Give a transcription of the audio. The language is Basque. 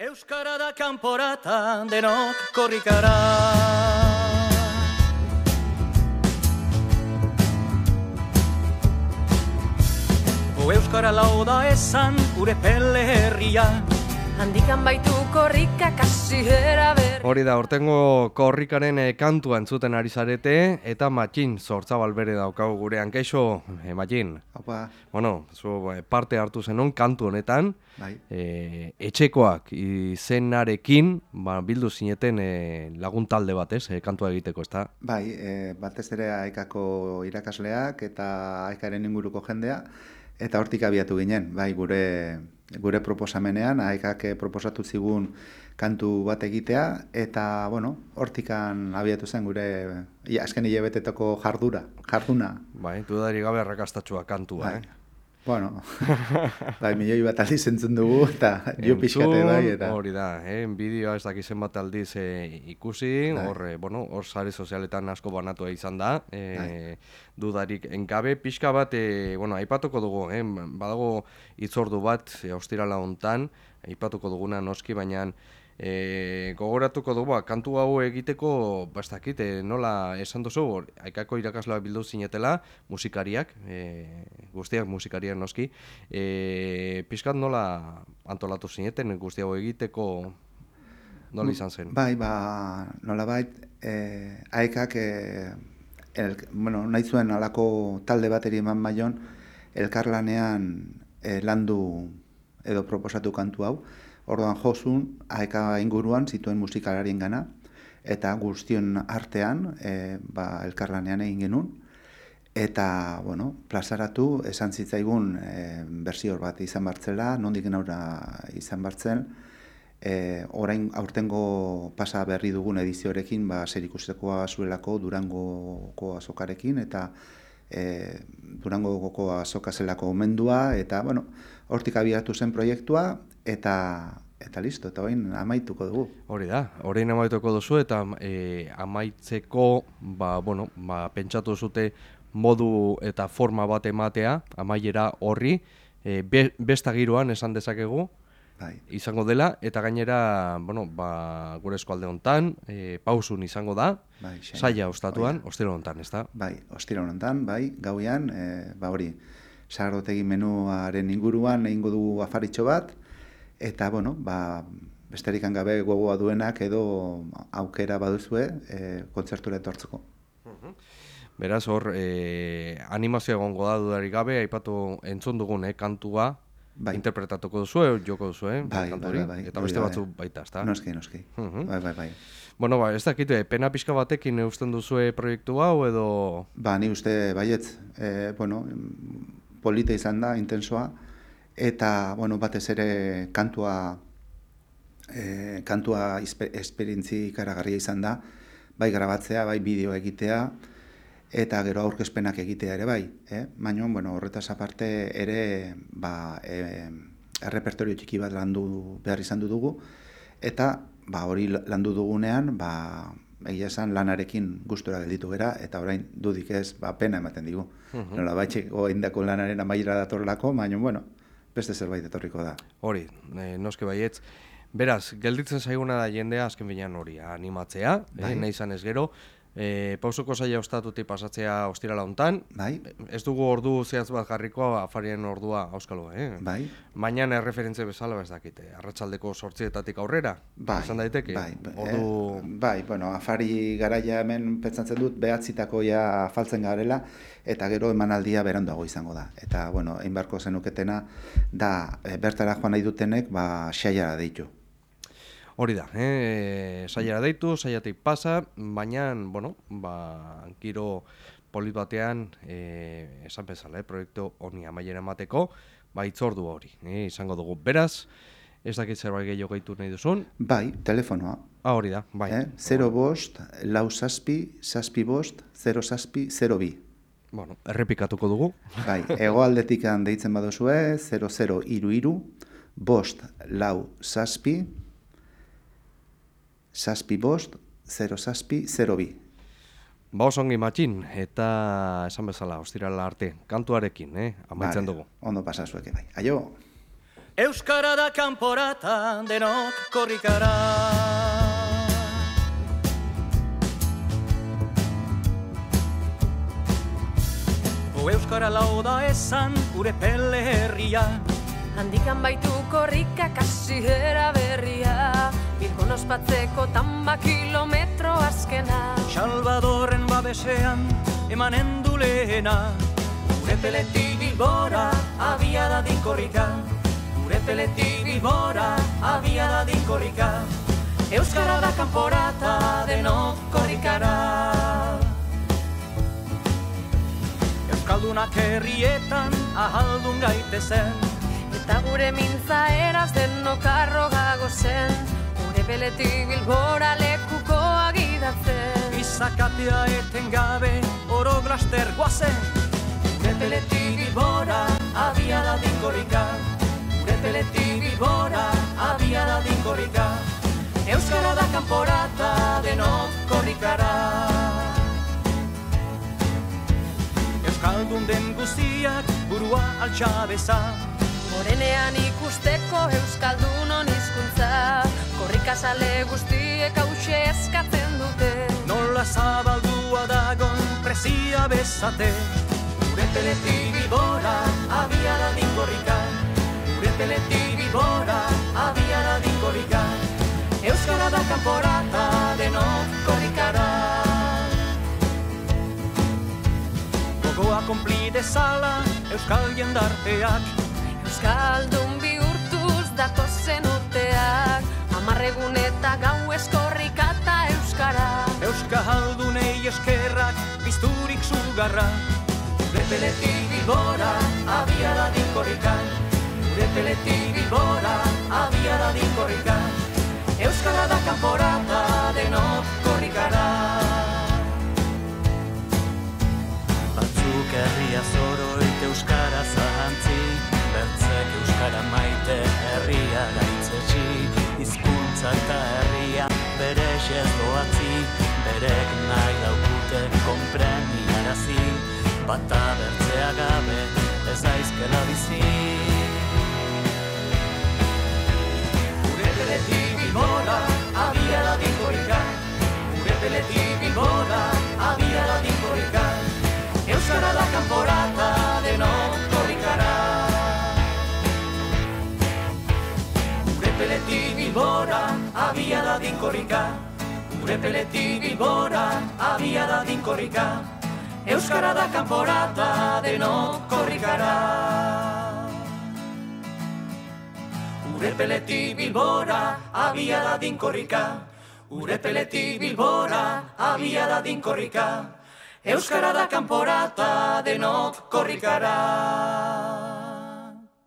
Euskara da kanporata denok korrikara O Euskara lau esan gure pele herria Handikan baitu korrika kasi ber Hori da, hortengo korrikaren eh, kantua entzuten ari zarete, eta matxin sortzabal bere daukagu gure hankeixo, eh, matxin. Opa, Bueno, zu eh, parte hartu zenon kantu honetan, bai, eh, etxekoak izenarekin, ba, bildu zineten eh, lagun talde bat, ez, eh, kantua egiteko, ezta? bai, e, batez ere aekako irakasleak eta aekaren inguruko jendea, eta hortik abiatu ginen, bai, gure, gure proposamenean, aekak eh, proposatu zigun kantu bat egitea, eta, bueno, hortikan abiatu zen gure, ja, azken hilabetetako jardura, jarduna, Bai, dudari gabe arrakastatxua kantua, bai. eh? Bueno, bai, milioi bat aldiz entzun dugu, eta jo pixkate bai, eta... Hori da, eh? bideoa ez dakizen bat aldiz eh, ikusi, Bai. hor, eh, bueno, hor sare sozialetan asko banatua izan da, eh, Bai. dudarik engabe, pixka bat, eh, bueno, aipatuko dugu, eh? badago itzordu bat, eh, ostirala hontan, aipatuko duguna noski, baina eh, gogoratuko dugu, ba, kantu hau egiteko, bastakit, eh, nola esan duzu, aikako irakasloa bildu zinetela, musikariak, eh, guztiak musikariak noski, eh, pixkat nola antolatu zineten guzti hau egiteko, nola izan zen? Bai, ba, nolabait, eh, aekak, eh, el, bueno, nahi zuen alako talde bateri eman maion, elkarlanean eh, landu edo proposatu kantu hau, orduan josun, aeka inguruan zituen musikalarien gana, eta guztion artean, eh, ba, elkarlanean egin genuen, eta, bueno, plazaratu, esan zitzaigun e, bersior bat izan bartzela, nondik naura izan bartzen, e, orain aurtengo pasa berri dugun edizioarekin, ba, zerikustekoa zuelako Durangoko azokarekin, eta e, Durangoko azoka zelako omendua, eta, bueno, hortik abiatu zen proiektua, eta eta listo, eta orain amaituko dugu. Hori da, orain amaituko duzu eta e, amaitzeko, ba, bueno, ba, pentsatu zute modu eta forma bat ematea, amaiera horri, e, be, besta giroan esan dezakegu, Bai. izango dela, eta gainera, bueno, ba, gure eskualde hontan, e, pausun izango da, Bai, saia ostatuan, ostero hontan, ez da? Bai, ostira honetan, bai, gauean, e, ba hori, sagardotegi menuaren inguruan egingo dugu afaritxo bat, eta, bueno, ba, besterik gabe gogoa duenak edo aukera baduzue e, kontzertura etortzeko. Beraz, hor, e, animazio egongo da dudarik gabe, aipatu entzun dugun, eh, kantua, Bai. interpretatuko duzu, eh, joko duzu, eh, Bai, kantu bai, bai, bai, eta beste da, batzu bai. baita, ez da? Noski, noski. Mhm. Bai, bai, bai. Bueno, ba, ez dakit, eh, pena pixka batekin eusten duzue proiektu hau edo... Ba, ni uste baietz, e, bueno, polita izan da, intensoa, eta, bueno, batez ere kantua, e, kantua esperientzi ikaragarria izan da, bai grabatzea, bai bideo egitea, eta gero aurkezpenak egitea ere bai, eh? Baina, bueno, horretaz aparte ere, ba, e, errepertorio txiki bat landu behar izan du dugu, eta, ba, hori landu dugunean, ba, egia esan lanarekin gustura gelditu gera, eta orain dudik ez, ba, pena ematen digu. Nola, baitxeko indako lanaren amaiera datorlako, baina, bueno, beste zerbait etorriko da. Hori, e, noske baietz. Beraz, gelditzen zaiguna da jendea azken binean hori, animatzea, Bai. eh, nahi izan ez gero, e, pausoko zaila ostatutik pasatzea ostirala hontan, Bai, ez dugu ordu zehaz bat jarriko afarien ordua auskalo, eh? bai, Mainan erreferentze bezala ez dakite, arratsaldeko sortzietatik aurrera, bai. izan daiteke, Bai, ordu... eh, bai, bueno, afari garaia hemen pentsatzen dut, behatzitako ja faltzen garela, eta gero emanaldia beranduago izango da. Eta, bueno, egin beharko zenuketena, da, e, bertara joan nahi dutenek, ba, xaiara deitu. Hori da, eh, saiara deitu, saiatik pasa, baina, bueno, ba, giro polit batean, eh, esan bezala, eh, proiektu honi amaiera emateko, ba, itzordu hori, eh, izango dugu. Beraz, ez dakit zerbait gehiago gaitu nahi duzun, Bai, telefonoa. ah, hori da, bai. Eh? 0 bost, lau saspi, saspi bost, 0 saspi, 0 bi. Bueno, errepikatuko dugu. Bai, hegoaldetik deitzen baduzue, 00 iru iru, bost, lau, saspi, saspi bost, 0 saspi, 0 bi. Ba osongi matxin, eta esan bezala, ostirala arte, kantuarekin, eh, amaitzen Vale, dugu. Ondo pasazueke bai. Aio! Euskara da kanporata denok korrikara O Euskara lau da esan gure pele herria Handikan baitu korrika kasi berria Bilbon ospatzeko tamba kilometro azkena. Salvadorren babesean emanen du lehena. Gure peleti bilbora abia da dinkorrika Gure peleti bilbora abia da dinkorrika Euskara da kanporata denok korrikara. Euskaldunak herrietan ahaldun gaitezen. Eta gure mintza eraz denok arrogago zen Gure beleti bilbora lekuko agidatzen. Izakatea eten gabe oro glaster guazen Gure peleti bilbora abia da dinkorrika. Gure peleti bilbora abia da dinkorrika. Euskara da kanporata denok korrikara. Euskaldun den guztiak burua altxabeza Morenean ikusteko Euskaldunon hizkuntza. Korrikasale guztiek hause eskatzen dute. Nola zabaldua dagon presia bezate. Gure peleti bilbora abia da dinkorrika. Gure peleti bilbora abia da dinkorrika. Euskara da kanporata denok korrikara. Gogoa konpli dezala Euskal jendarteak Euskaldun bihurtuz datozen urteak. Amarregun eta gau eskorrika eta Euskara. Euskaldunei eskerrak bizturik sugarra. Gure peleti bilbora abia da dinkorrika. Gure peleti bilbora abia da dinkorrika. Euskara da kanporata konpreniarazi Bata bertzea gabe ez aizkela bizi. Gure peleti bilbora abia da dinkorrika Gure peleti bilbora abia da dinkorrika Euskara da kanporata denok korrikara Gure peleti bilbora abia da dinkorrika Gure peleti bilbora abia da dinkorrika. Euskara da kanporata denok korrikara. Ure peleti bilbora abia da dinkorrika. Ure peleti bilbora abia da dinkorrika. Euskara da kanporata denok korrikara